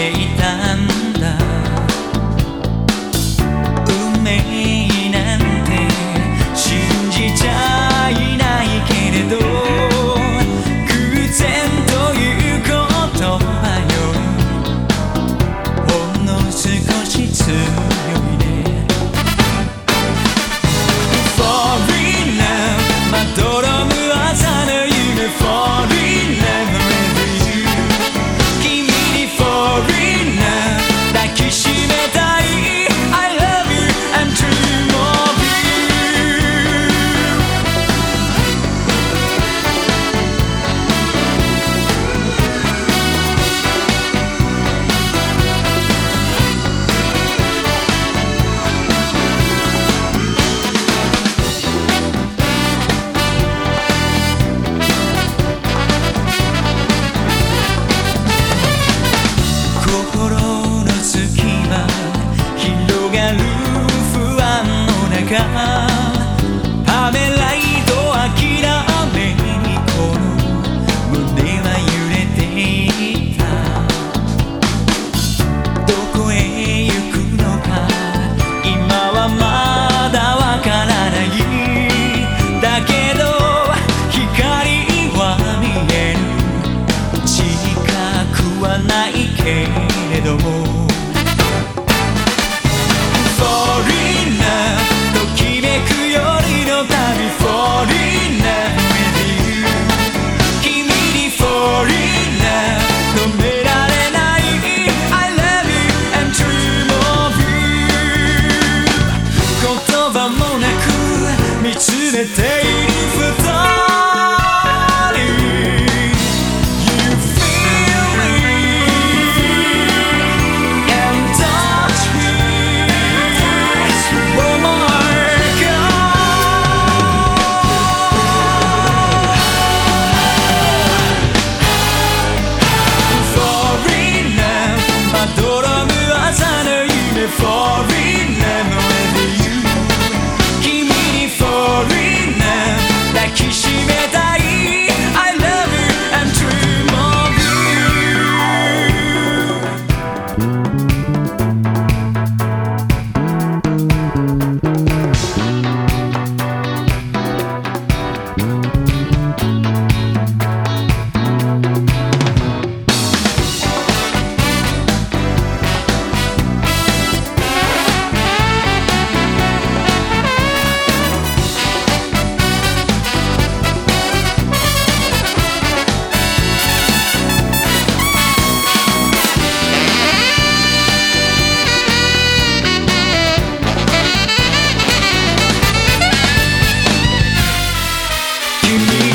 de がためら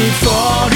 你说